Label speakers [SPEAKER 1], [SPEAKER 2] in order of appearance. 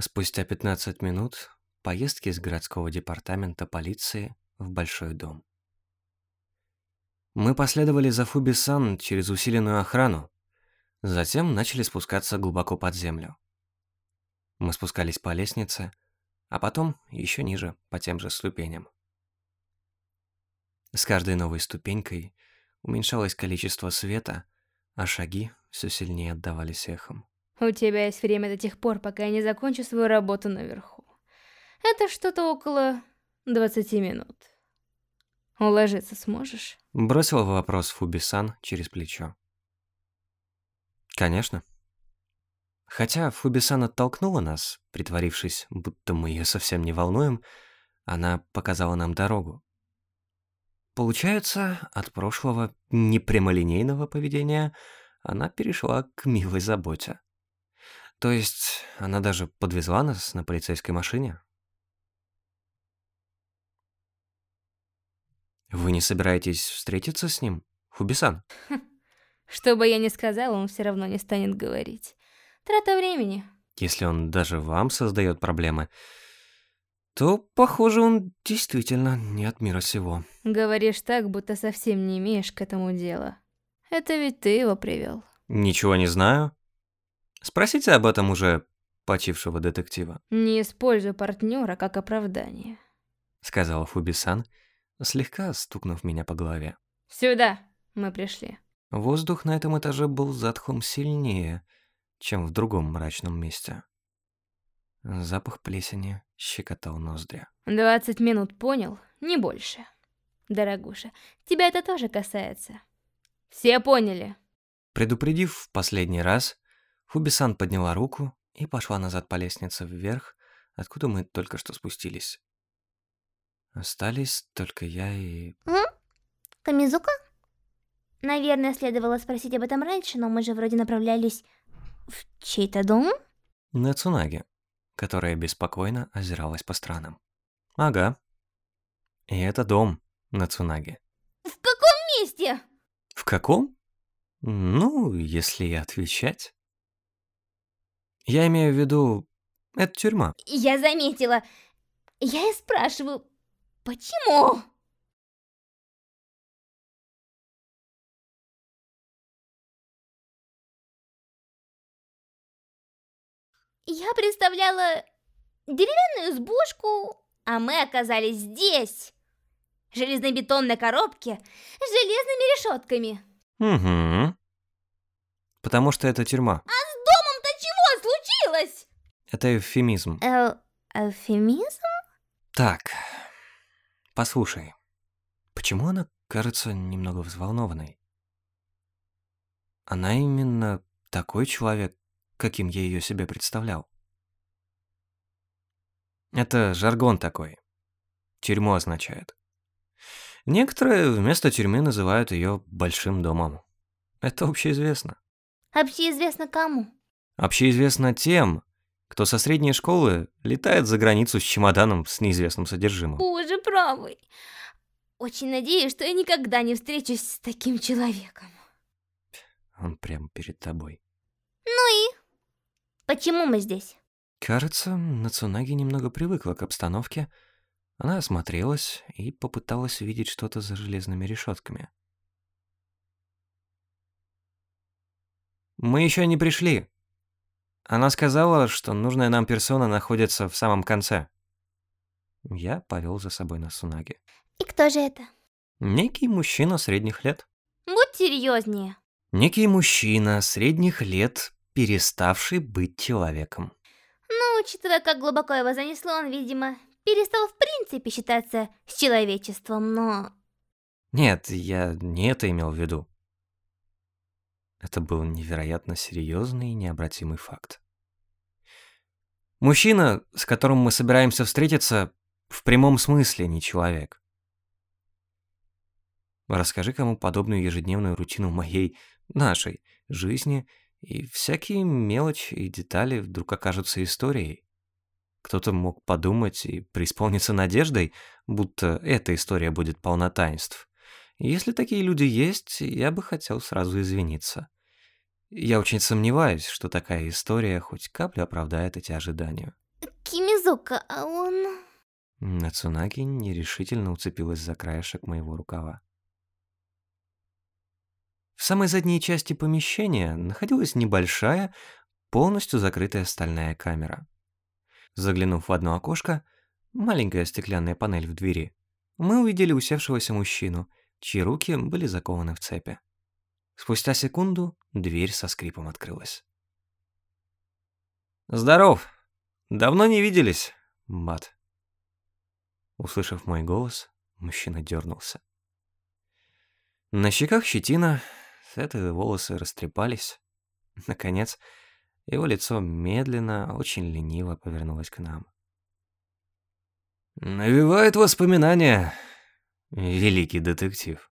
[SPEAKER 1] Спустя 15 минут поездки из городского департамента полиции в большой дом. Мы последовали за Фуби-сан через усиленную охрану, затем начали спускаться глубоко под землю. Мы спускались по лестнице, а потом еще ниже, по тем же ступеням. С каждой новой ступенькой уменьшалось количество света, а шаги все сильнее отдавались эхом.
[SPEAKER 2] У тебя есть время до тех пор, пока я не закончу свою работу наверху. Это что-то около 20 минут. Уложиться сможешь?
[SPEAKER 1] Бросил вопрос Фуби-сан через плечо. Конечно. Хотя Фуби-сан оттолкнула нас, притворившись, будто мы ее совсем не волнуем, она показала нам дорогу. Получается, от прошлого непрямолинейного поведения она перешла к милой заботе. То есть, она даже подвезла нас на полицейской машине? Вы не собираетесь встретиться с ним, Фубисан?
[SPEAKER 2] Что бы я ни сказала, он все равно не станет говорить. Трата времени.
[SPEAKER 1] Если он даже вам создает проблемы, то, похоже, он действительно не от мира сего.
[SPEAKER 2] Говоришь так, будто совсем не имеешь к этому дела. Это ведь ты его привел.
[SPEAKER 1] Ничего не знаю. Спросите об этом уже почившего детектива.
[SPEAKER 2] Не используй партнера как оправдание.
[SPEAKER 1] Сказала Фубисан, слегка стукнув меня по голове.
[SPEAKER 2] Сюда мы пришли.
[SPEAKER 1] Воздух на этом этаже был затхлым сильнее, чем в другом мрачном месте. Запах плесени щекотал ноздри.
[SPEAKER 2] Двадцать минут, понял? Не больше. Дорогуша, тебя это тоже касается. Все поняли?
[SPEAKER 1] Предупредив в последний раз, Фубисан подняла руку и пошла назад по лестнице вверх, откуда мы только что спустились. Остались только я и...
[SPEAKER 3] М? Камизука? Наверное, следовало спросить об этом раньше, но мы же вроде направлялись в чей-то дом?
[SPEAKER 1] Нацунаги, которая беспокойно озиралась по странам. Ага. И это дом Нацунаги.
[SPEAKER 3] В каком месте?
[SPEAKER 1] В каком? Ну, если отвечать. Я имею в виду, это тюрьма.
[SPEAKER 3] Я заметила. Я и спрашиваю, почему? Я представляла деревянную избушку, а мы оказались здесь. Железнобетонной коробке с железными решетками.
[SPEAKER 1] Угу. Потому что это тюрьма.
[SPEAKER 3] А
[SPEAKER 1] Это эвфемизм.
[SPEAKER 3] Э, эвфемизм?
[SPEAKER 1] Так, послушай. Почему она кажется немного взволнованной? Она именно такой человек, каким я ее себе представлял. Это жаргон такой. Тюрьму означает. Некоторые вместо тюрьмы называют ее большим домом. Это общеизвестно.
[SPEAKER 3] Общеизвестно кому?
[SPEAKER 1] Общеизвестно тем, кто со средней школы летает за границу с чемоданом с неизвестным содержимым.
[SPEAKER 3] Боже правый. Очень надеюсь, что я никогда не встречусь с таким человеком.
[SPEAKER 1] Он прямо перед тобой.
[SPEAKER 3] Ну и? Почему мы здесь?
[SPEAKER 1] Кажется, Нацунаги немного привыкла к обстановке. Она осмотрелась и попыталась увидеть что-то за железными решетками. Мы еще не пришли. Она сказала, что нужная нам персона находится в самом конце. Я повел за собой Насунаги.
[SPEAKER 3] И кто же это?
[SPEAKER 1] Некий мужчина средних лет.
[SPEAKER 3] Будь серьезнее.
[SPEAKER 1] Некий мужчина средних лет, переставший быть человеком.
[SPEAKER 3] Ну, учитывая, как глубоко его занесло, он, видимо, перестал в принципе считаться с человечеством, но...
[SPEAKER 1] Нет, я не это имел в виду. Это был невероятно серьезный и необратимый факт. Мужчина, с которым мы собираемся встретиться, в прямом смысле не человек. Расскажи кому подобную ежедневную рутину моей, нашей жизни, и всякие мелочи и детали вдруг окажутся историей. Кто-то мог подумать и преисполниться надеждой, будто эта история будет полна таинств. Если такие люди есть, я бы хотел сразу извиниться. Я очень сомневаюсь, что такая история хоть каплю оправдает эти ожидания.
[SPEAKER 3] Кимизука, а он...
[SPEAKER 1] Нацунаги нерешительно уцепилась за краешек моего рукава. В самой задней части помещения находилась небольшая, полностью закрытая стальная камера. Заглянув в одно окошко, маленькая стеклянная панель в двери, мы увидели усевшегося мужчину, чьи руки были закованы в цепи. Спустя секунду дверь со скрипом открылась. «Здоров! Давно не виделись, Бат». Услышав мой голос, мужчина дернулся. На щеках щетина, светлые волосы растрепались. Наконец, его лицо медленно, очень лениво повернулось к нам. «Навевает воспоминания, великий детектив».